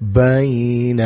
بين